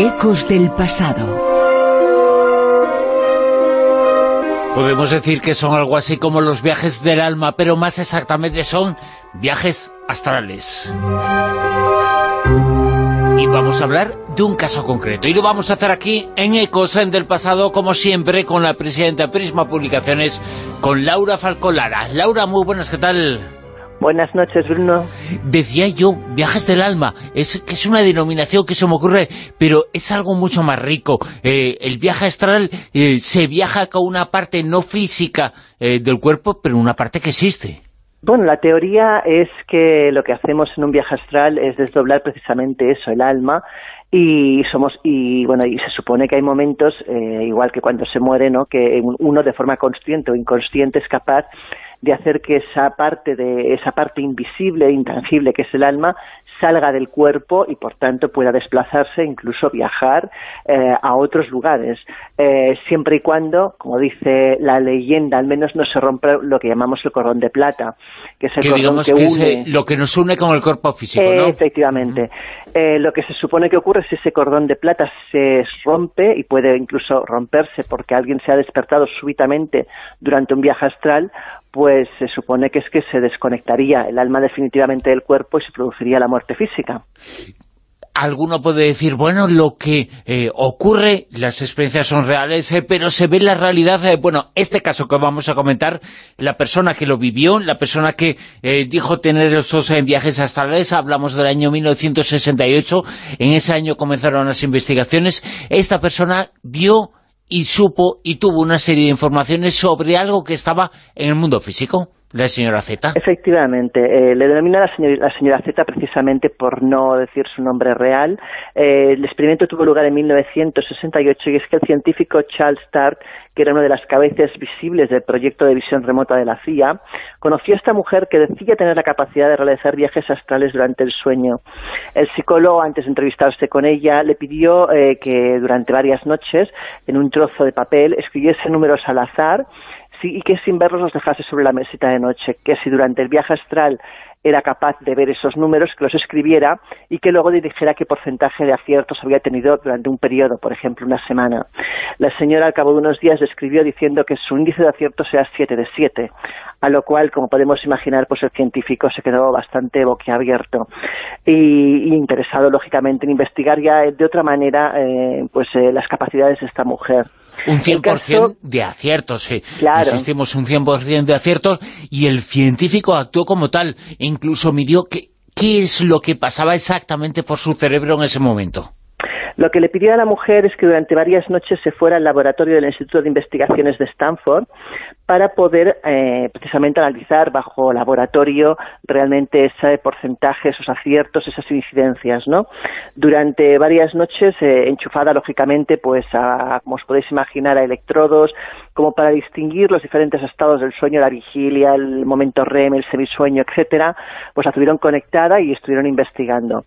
Ecos del pasado. Podemos decir que son algo así como los viajes del alma, pero más exactamente son viajes astrales. Y vamos a hablar de un caso concreto. Y lo vamos a hacer aquí en Ecos del pasado, como siempre, con la presidenta de Prisma Publicaciones, con Laura Falcolara. Laura, muy buenas, ¿qué tal? Buenas noches, Bruno. Decía yo, viajes del alma, es que es una denominación que se me ocurre, pero es algo mucho más rico. Eh, el viaje astral eh, se viaja con una parte no física eh, del cuerpo, pero una parte que existe. Bueno, la teoría es que lo que hacemos en un viaje astral es desdoblar precisamente eso, el alma, y somos y bueno y se supone que hay momentos igual que cuando se muere no que uno de forma consciente o inconsciente es capaz de hacer que esa parte de esa parte invisible e intangible que es el alma salga del cuerpo y por tanto pueda desplazarse, incluso viajar eh, a otros lugares, eh, siempre y cuando, como dice la leyenda, al menos no se rompa lo que llamamos el cordón de plata, que es el cordón que, une... lo que nos une con el cuerpo físico, ¿no? efectivamente. Eh, lo que se supone que ocurre es ese cordón de plata se rompe y puede incluso romperse porque alguien se ha despertado súbitamente durante un viaje astral, pues se supone que es que se desconectaría el alma definitivamente del cuerpo y se produciría la muerte física. Alguno puede decir, bueno, lo que eh, ocurre, las experiencias son reales, eh, pero se ve la realidad, eh, bueno, este caso que vamos a comentar, la persona que lo vivió, la persona que dijo tener esos viajes astrales, hablamos del año 1968, en ese año comenzaron las investigaciones, esta persona vio y supo y tuvo una serie de informaciones sobre algo que estaba en el mundo físico. ¿La señora Z? Efectivamente, eh, le denomina la, la, señora Z precisamente por no decir su nombre real. Eh, el experimento tuvo lugar en 1968 y es que el científico Charles Stark, que era una de las cabezas visibles del proyecto de visión remota de la CIA, conoció a esta mujer que decía tener la capacidad de realizar viajes astrales durante el sueño. El psicólogo, antes de entrevistarse con ella, le pidió eh, que durante varias noches, en un trozo de papel, escribiese números al azar y que sin verlos los dejase sobre la mesita de noche, que si durante el viaje astral era capaz de ver esos números, que los escribiera y que luego dijera qué porcentaje de aciertos había tenido durante un periodo, por ejemplo, una semana. La señora al cabo de unos días escribió diciendo que su índice de aciertos era 7 de 7, a lo cual, como podemos imaginar, pues el científico se quedó bastante boquiabierto y, interesado, lógicamente, en investigar ya de otra manera eh, pues eh, las capacidades de esta mujer. Un 100% de aciertos, sí. Claro. Insistimos, un 100% de aciertos y el científico actuó como tal, e incluso midió qué, qué es lo que pasaba exactamente por su cerebro en ese momento. Lo que le pidió a la mujer es que durante varias noches se fuera al laboratorio del Instituto de Investigaciones de Stanford para poder eh, precisamente analizar bajo laboratorio realmente ese porcentaje, esos aciertos, esas incidencias, ¿no? Durante varias noches, eh, enchufada lógicamente, pues a, como os podéis imaginar, a electrodos, como para distinguir los diferentes estados del sueño, la vigilia, el momento REM, el semisueño, etcétera, pues la tuvieron conectada y estuvieron investigando.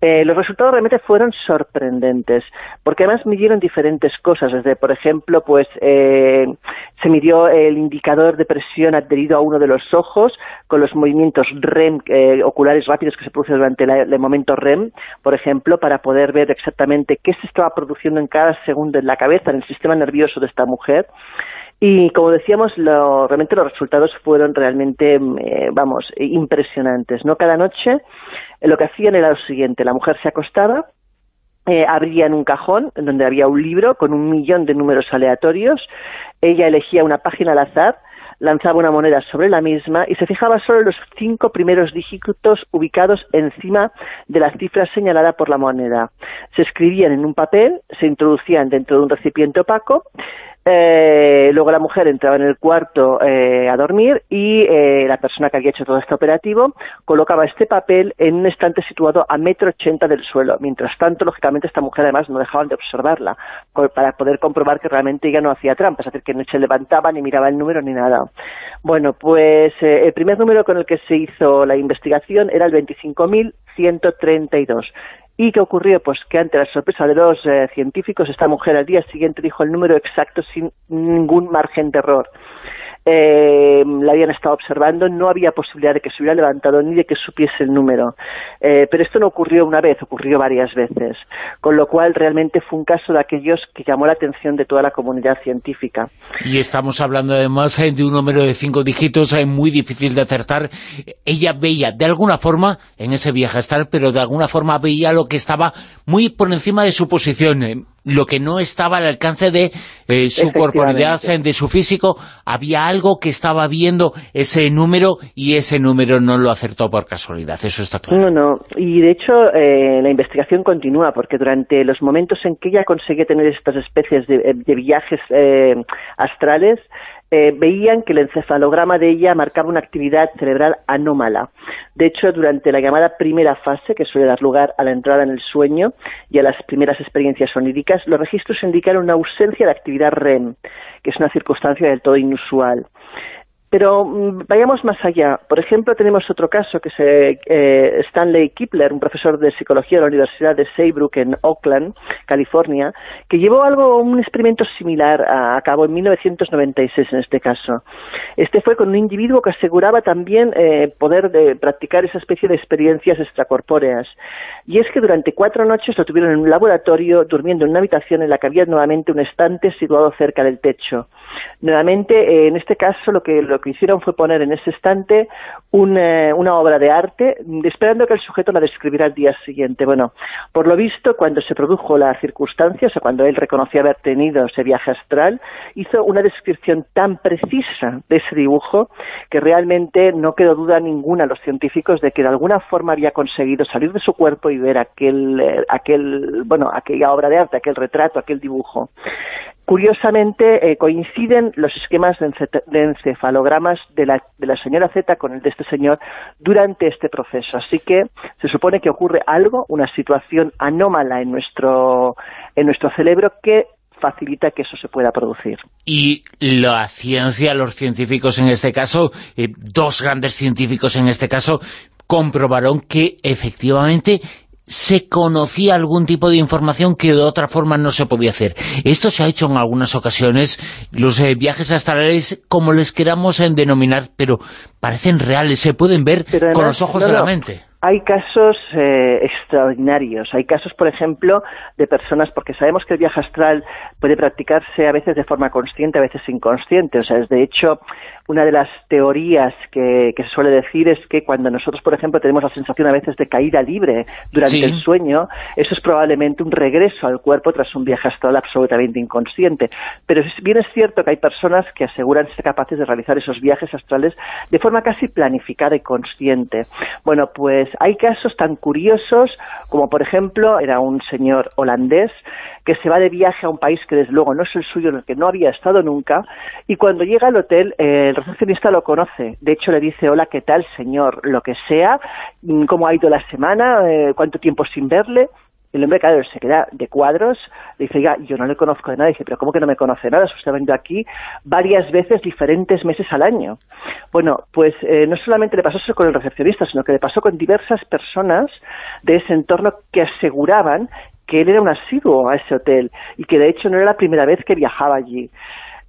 Eh, los resultados realmente fueron sorprendentes, porque además midieron diferentes cosas, desde, por ejemplo, pues se midió el indicador de presión adherido a uno de los ojos con los movimientos REM eh, oculares rápidos que se producen durante el momento REM, por ejemplo, para poder ver exactamente qué se estaba produciendo en cada segundo en la cabeza, en el sistema nervioso de esta mujer. Y como decíamos, realmente los resultados fueron realmente, eh, vamos, impresionantes. ¿no? Cada noche eh, lo que hacían era lo siguiente, la mujer se acostaba, eh, abrían un cajón donde había un libro con un millón de números aleatorios, ella elegía una página al azar, lanzaba una moneda sobre la misma y se fijaba solo en los cinco primeros dígitos ubicados encima de la cifra señalada por la moneda. Se escribían en un papel, se introducían dentro de un recipiente opaco eh, luego la mujer entraba en el cuarto eh, a dormir y eh, la persona que había hecho todo este operativo colocaba este papel en un estante situado a metro ochenta del suelo. Mientras tanto, lógicamente, esta mujer además no dejaban de observarla para poder comprobar que realmente ella no hacía trampas, es decir, que no se levantaba ni miraba el número ni nada. Bueno, pues eh, el primer número con el que se hizo la investigación era el 25.132 ¿Y qué ocurrió? Pues que ante la sorpresa de los eh, científicos, esta mujer al día siguiente dijo el número exacto sin ningún margen de error. Eh, la habían estado observando, no había posibilidad de que se hubiera levantado ni de que supiese el número. Eh, pero esto no ocurrió una vez, ocurrió varias veces, con lo cual realmente fue un caso de aquellos que llamó la atención de toda la comunidad científica. Y estamos hablando además eh, de un número de cinco dígitos muy difícil de acertar. Ella veía de alguna forma en ese viaje astral, pero de alguna forma veía lo que estaba muy por encima de su posición lo que no estaba al alcance de eh, su corporalidad, de su físico, había algo que estaba viendo ese número y ese número no lo acertó por casualidad, eso está claro. No, no, y de hecho eh, la investigación continúa porque durante los momentos en que ella conseguía tener estas especies de, eh, viajes astrales, eh, veían que el encefalograma de ella marcaba una actividad cerebral anómala. De hecho, durante la llamada primera fase, que suele dar lugar a la entrada en el sueño y a las primeras experiencias oníricas, los registros indicaron una ausencia de actividad REM, que es una circunstancia del todo inusual. Pero mm, vayamos más allá. Por ejemplo, tenemos otro caso que es eh, Stanley Kipler, un profesor de psicología de la Universidad de Saybrook en Oakland, California, que llevó algo, un experimento similar a, cabo en 1996 en este caso. Este fue con un individuo que aseguraba también eh, poder de practicar esa especie de experiencias extracorpóreas. Y es que durante cuatro noches lo tuvieron en un laboratorio, durmiendo en una habitación en la que había nuevamente un estante situado cerca del techo. Nuevamente, eh, en este caso, lo que, lo que hicieron fue poner en ese estante eh, una obra de arte, esperando que el sujeto la describiera al día siguiente. Bueno, por lo visto, cuando se produjo la circunstancia, o sea, cuando él reconoció haber tenido ese viaje astral, hizo una descripción tan precisa de ese dibujo que realmente no quedó duda ninguna a los científicos de que de alguna forma había conseguido salir de su cuerpo y ver aquel, eh, aquel bueno, aquella obra de arte, aquel retrato, aquel dibujo. Curiosamente, eh, coinciden los esquemas de, encefalogramas de la, señora Z con el de este señor durante este proceso. Así que se supone que ocurre algo, una situación anómala en nuestro, en nuestro cerebro que facilita que eso se pueda producir. Y la ciencia, los científicos en este caso, eh, dos grandes científicos en este caso, comprobaron que efectivamente se conocía algún tipo de información que de otra forma no se podía hacer. Esto se ha hecho en algunas ocasiones, los eh, viajes astrales, como les queramos en denominar, pero parecen reales, se pueden ver con los ojos de la mente. Hay casos eh, extraordinarios, hay casos, por ejemplo, de personas, porque sabemos que el viaje astral puede practicarse a veces de forma consciente, a veces inconsciente, o sea, es de hecho una de las teorías que, se suele decir es que cuando nosotros, por ejemplo, tenemos la sensación a veces de caída libre durante el sueño, eso es probablemente un regreso al cuerpo tras un viaje astral absolutamente inconsciente. Pero bien es cierto que hay personas que aseguran ser capaces de realizar esos viajes astrales de forma casi planificada y consciente. Bueno, pues hay casos tan curiosos como, por ejemplo, era un señor holandés que se va de viaje a un país que desde luego no es el suyo, en el que no había estado nunca, y cuando llega al hotel el recepcionista lo conoce. De hecho le dice, hola, ¿qué tal, señor? Lo que sea, ¿cómo ha ido la semana? Eh, ¿Cuánto tiempo sin verle? El hombre, claro, se queda de cuadros, le dice, oiga, yo no le conozco de nada. dice, pero ¿cómo que no me conoce nada? Usted ha venido aquí varias veces, diferentes meses al año. Bueno, pues eh, no solamente le pasó eso con el recepcionista, sino que le pasó con diversas personas de ese entorno que aseguraban que él era un asiduo a ese hotel y que de hecho no era la primera vez que viajaba allí.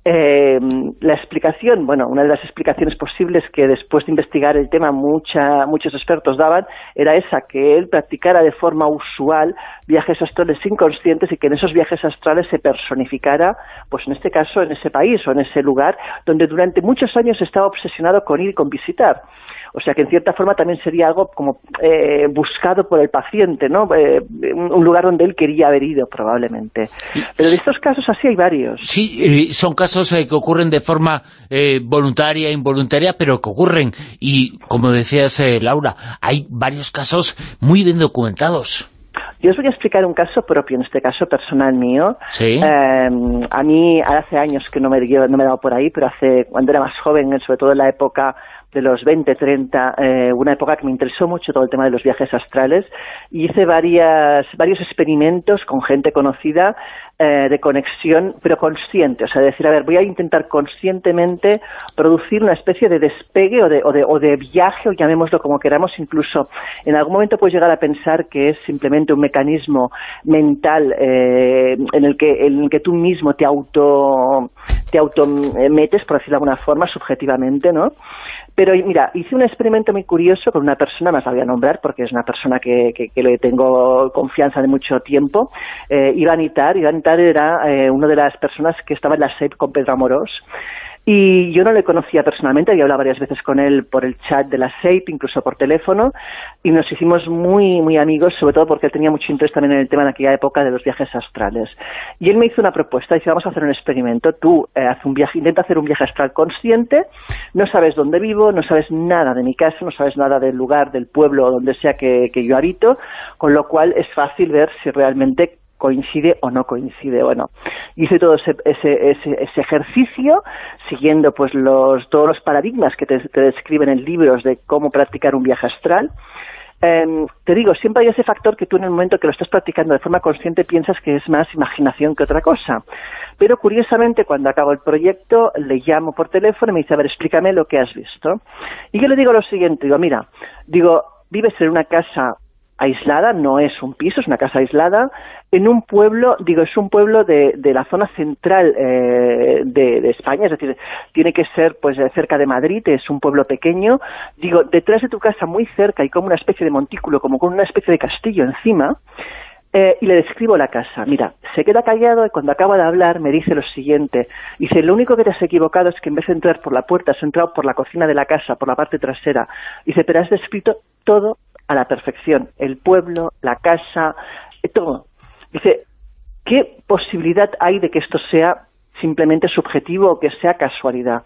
Eh, la explicación, bueno, una de las explicaciones posibles que después de investigar el tema mucha, muchos expertos daban, era esa, que él practicara de forma usual viajes astrales inconscientes y que en esos viajes astrales se personificara, pues en este caso, en ese país o en ese lugar, donde durante muchos años estaba obsesionado con ir y con visitar. O sea que en cierta forma también sería algo como eh, buscado por el paciente, ¿no? Eh, un lugar donde él quería haber ido probablemente. Pero de estos casos así hay varios. Sí, son casos eh, que ocurren de forma voluntaria e involuntaria, pero que ocurren. Y como decías, Laura, hay varios casos muy bien documentados. Yo os voy a explicar un caso propio, en este caso personal mío. ¿Sí? a mí hace años que no me, no me he dado por ahí, pero hace cuando era más joven, sobre todo en la época de los 20, 30, eh, una época que me interesó mucho todo el tema de los viajes astrales y hice varias, varios experimentos con gente conocida eh, de conexión, pero consciente, o sea, decir, a ver, voy a intentar conscientemente producir una especie de despegue o de, o de, o de viaje, o llamémoslo como queramos, incluso en algún momento puedes llegar a pensar que es simplemente un mecanismo mental eh, en, el que, en el que tú mismo te auto, te auto metes, por decirlo de alguna forma, subjetivamente, ¿no? Pero mira, hice un experimento muy curioso con una persona, más la voy a nombrar porque es una persona que, que, le tengo confianza de mucho tiempo, eh, Iván Itar. Iván Itar era eh, una de las personas que estaba en la SEP con Pedro Amorós y yo no le conocía personalmente, había hablado varias veces con él por el chat de la SEIP, incluso por teléfono, y nos hicimos muy, muy amigos, sobre todo porque él tenía mucho interés también en el tema de aquella época de los viajes astrales. Y él me hizo una propuesta, dice, vamos a hacer un experimento, tú eh, haz un viaje, intenta hacer un viaje astral consciente, no sabes dónde vivo, no sabes nada de mi casa, no sabes nada del lugar, del pueblo donde sea que yo habito, con lo cual es fácil ver si realmente coincide o no coincide. Bueno, hice todo ese, ese, ese, ejercicio siguiendo pues los, todos los paradigmas que te, describen en libros de cómo practicar un viaje astral. Em, te digo, siempre hay ese factor que tú en el momento que lo estás practicando de forma consciente piensas que es más imaginación que otra cosa. Pero curiosamente, cuando acabo el proyecto, le llamo por teléfono y me dice, a ver, explícame lo que has visto. Y yo le digo lo siguiente, digo, mira, digo, vives en una casa aislada, no es un piso, es una casa aislada, en un pueblo, digo, es un pueblo de, de la zona central eh, de, España, es decir, tiene que ser pues cerca de Madrid, es un pueblo pequeño, digo, detrás de tu casa, muy cerca, y como una especie de montículo, como con una especie de castillo encima, eh, y le describo la casa. Mira, se queda callado y cuando acaba de hablar me dice lo siguiente. Dice, lo único que te has equivocado es que en vez de entrar por la puerta, has entrado por la cocina de la casa, por la parte trasera. Dice, pero has descrito todo a la perfección. El pueblo, la casa, eh, todo. Dice, ¿qué posibilidad hay de que esto sea simplemente subjetivo o que sea casualidad.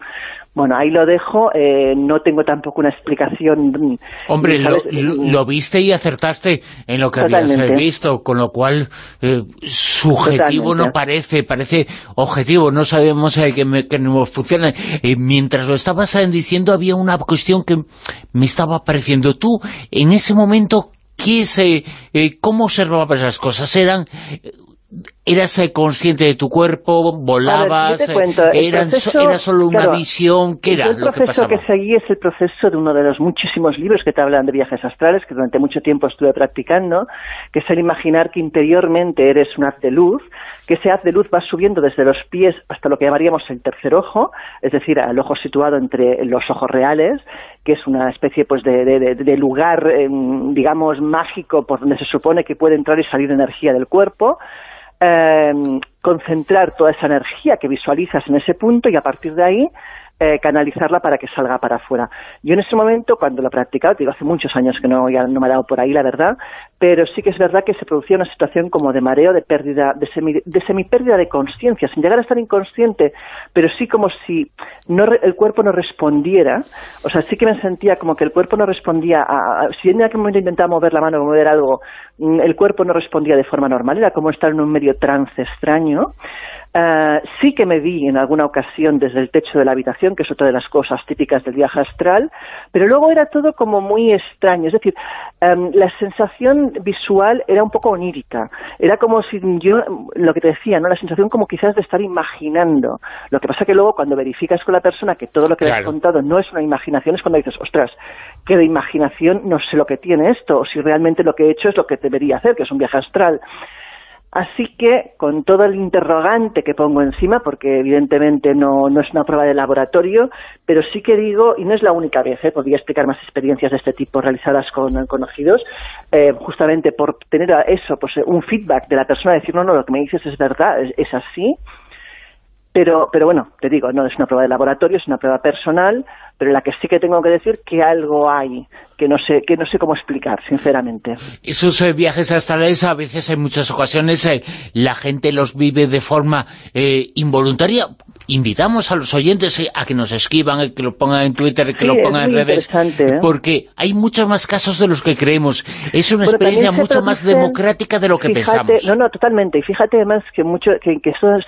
Bueno, ahí lo dejo, eh, no tengo tampoco una explicación. Hombre, lo, viste y acertaste en lo que habías visto, con lo cual eh, subjetivo no parece, parece objetivo, no sabemos eh, que, que no funciona. mientras lo estabas diciendo había una cuestión que me estaba pareciendo. Tú, en ese momento, ¿qué se, ¿cómo observabas las cosas? ¿Eran ¿Eras eh, consciente de tu cuerpo? ¿Volabas? era solo una visión? ¿Qué era el lo proceso que, seguí es el proceso de uno de los muchísimos libros que te hablan de viajes astrales, que durante mucho tiempo estuve practicando, que es el imaginar que interiormente eres un haz de luz, que ese haz de luz va subiendo desde los pies hasta lo que llamaríamos el tercer ojo, es decir, el ojo situado entre los ojos reales, que es una especie pues de, lugar, em, digamos, mágico por donde se supone que puede entrar y salir energía del cuerpo, Em, concentrar toda esa energía que visualizas en ese punto y a partir de ahí eh, canalizarla para que salga para afuera. Yo en ese momento, cuando lo practicaba, digo, hace muchos años que no, me ha dado por ahí, la verdad, pero sí que es verdad que se producía una situación como de mareo, de pérdida, de, semi, de semipérdida de conciencia, sin llegar a estar inconsciente, pero sí como si no, el cuerpo no respondiera, o sea, sí que me sentía como que el cuerpo no respondía a, si en aquel momento intentaba mover la mano o mover algo, mm, el cuerpo no respondía de forma normal, era como estar en un medio trance extraño, eh, sí que me vi en alguna ocasión desde el techo de la habitación, que es otra de las cosas típicas del viaje astral, pero luego era todo como muy extraño, es decir, em, la sensación visual era un poco onírica, era como si yo, lo que te decía, ¿no? la sensación como quizás de estar imaginando, lo que pasa que luego cuando verificas con la persona que todo lo que le has contado no es una imaginación, es cuando dices, ostras, que de imaginación no sé lo que tiene esto, o si realmente lo que he hecho es lo que debería hacer, que es un viaje astral. Así que, con todo el interrogante que pongo encima, porque evidentemente no, no es una prueba de laboratorio, pero sí que digo, y no es la única vez, ¿eh? podría explicar más experiencias de este tipo realizadas con conocidos, eh, justamente por tener eso, pues un feedback de la persona, decir, no, no, lo que me dices es verdad, es así, pero, pero bueno, te digo, no es una prueba de laboratorio, es una prueba personal, pero en la que sí que tengo que decir que algo hay que no sé que no sé cómo explicar, sinceramente. Esos eh, viajes astrales a veces en muchas ocasiones eh, la gente los vive de forma eh, involuntaria, invitamos a los oyentes a que nos escriban, que lo pongan en Twitter, que lo pongan en redes, ¿eh? porque hay muchos más casos de los que creemos. Es una experiencia mucho más democrática de lo que pensamos. No, no, totalmente. Y fíjate además que, mucho, que,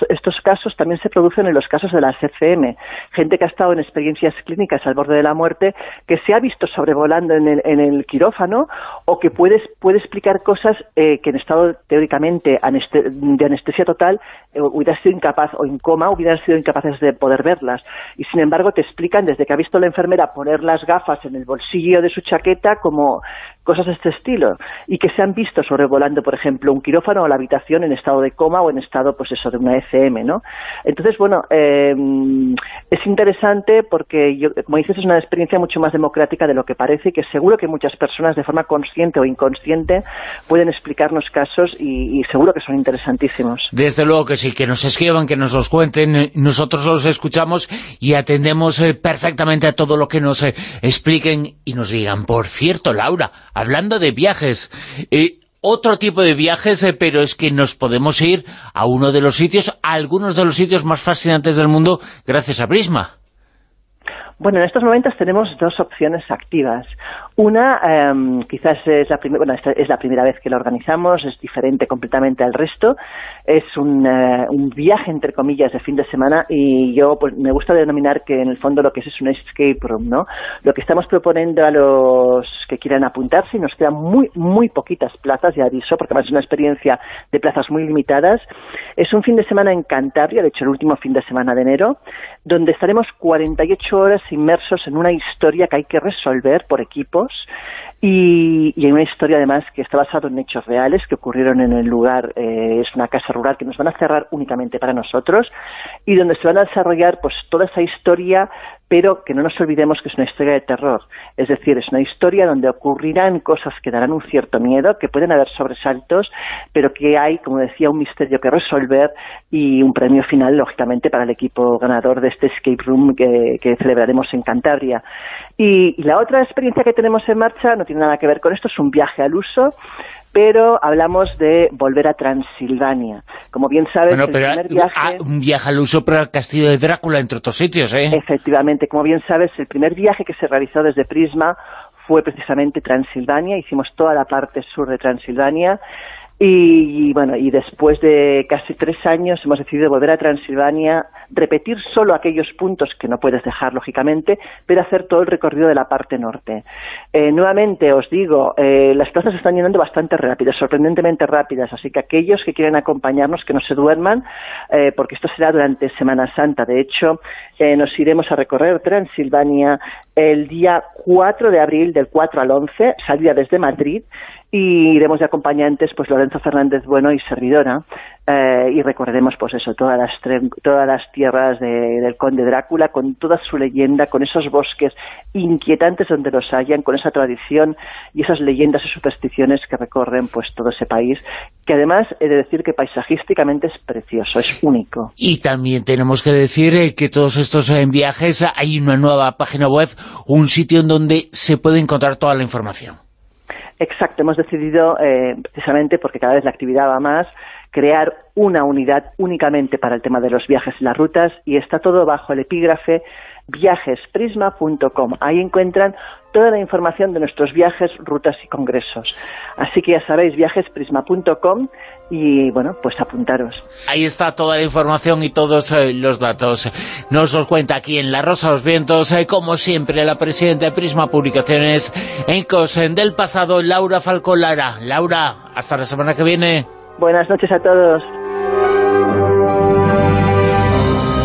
estos, casos también se producen en los casos de la CCM. Gente que ha estado en experiencias clínicas al borde de la muerte, que se ha visto sobrevolando en el, en el quirófano o que puede, puede explicar cosas eh, que en estado teóricamente de anestesia total eh, hubiera sido incapaz o en coma hubieran sido incapaces de poder verlas. Y sin embargo te explican desde que ha visto la enfermera poner las gafas en el bolsillo de su chaqueta como cosas de este estilo, y que se han visto sobrevolando, por ejemplo, un quirófano o la habitación en estado de coma o en estado, pues eso, de una ECM, ¿no? Entonces, bueno, em, es interesante porque, yo, como dices, es una experiencia mucho más democrática de lo que parece y que seguro que muchas personas, de forma consciente o inconsciente, pueden explicarnos casos y, seguro que son interesantísimos. Desde luego que sí, que nos escriban, que nos los cuenten, nosotros los escuchamos y atendemos eh, perfectamente a todo lo que nos eh, expliquen y nos digan, por cierto, Laura, hablando de viajes, eh, otro tipo de viajes, eh, pero es que nos podemos ir a uno de los sitios, a algunos de los sitios más fascinantes del mundo, gracias a Prisma. Bueno, en estos momentos tenemos dos opciones activas. Una, em, quizás es la, bueno, es la primera vez que lo organizamos, es diferente completamente al resto. Es un, eh, un, viaje, entre comillas, de fin de semana y yo pues, me gusta denominar que en el fondo lo que es es un escape room, ¿no? Lo que estamos proponiendo a los que quieran apuntarse, y nos quedan muy, muy poquitas plazas, ya aviso, porque además es una experiencia de plazas muy limitadas, es un fin de semana en Cantabria, de hecho el último fin de semana de enero, donde estaremos 48 horas inmersos en una historia que hay que resolver por y, y, hay una historia además que está basada en hechos reales que ocurrieron en el lugar, eh, es una casa rural que nos van a cerrar únicamente para nosotros y donde se van a desarrollar pues toda esa historia pero que no nos olvidemos que es una historia de terror. Es decir, es una historia donde ocurrirán cosas que darán un cierto miedo, que pueden haber sobresaltos, pero que hay, como decía, un misterio que resolver y un premio final, lógicamente, para el equipo ganador de este escape room que, celebraremos en Cantabria. Y, y la otra experiencia que tenemos en marcha no tiene nada que ver con esto, es un viaje al uso, pero hablamos de volver a Transilvania. Como bien sabes, el primer viaje... Ah, un viaje al uso para el castillo de Drácula, entre otros sitios, ¿eh? Efectivamente, como bien sabes, el primer viaje que se realizó desde Prisma fue precisamente Transilvania, hicimos toda la parte sur de Transilvania, y, bueno, y después de casi tres años hemos decidido volver a Transilvania, repetir solo aquellos puntos que no puedes dejar, lógicamente, pero hacer todo el recorrido de la parte norte. Eh, nuevamente os digo, eh, las plazas están llenando bastante rápidas, sorprendentemente rápidas, así que aquellos que quieren acompañarnos, que no se duerman, eh, porque esto será durante Semana Santa. De hecho, nos iremos a recorrer Transilvania el día 4 de abril, del 4 al 11, salida desde Madrid, y iremos de acompañantes pues Lorenzo Fernández Bueno y servidora eh, y recordaremos pues eso todas las todas las tierras del conde Drácula con toda su leyenda con esos bosques inquietantes donde los hayan con esa tradición y esas leyendas y supersticiones que recorren pues todo ese país que además he de decir que paisajísticamente es precioso es único. Y también tenemos que decir eh, que todos estos eh, viajes hay una nueva página web un sitio en donde se puede encontrar toda la información. Exacto, hemos decidido, eh, precisamente porque cada vez la actividad va más, crear una unidad únicamente para el tema de los viajes y las rutas y está todo bajo el epígrafe viajesprisma.com. Ahí encuentran toda la información de nuestros viajes, rutas y congresos. Así que ya sabéis, viajesprisma.com y, bueno, pues apuntaros. Ahí está toda la información y todos eh, los datos. Nos los cuenta aquí en La Rosa de los Vientos, eh, como siempre, la presidenta de Prisma Publicaciones en Cosen del pasado, Laura Falcolara. Laura, hasta la semana que viene. Buenas noches a todos.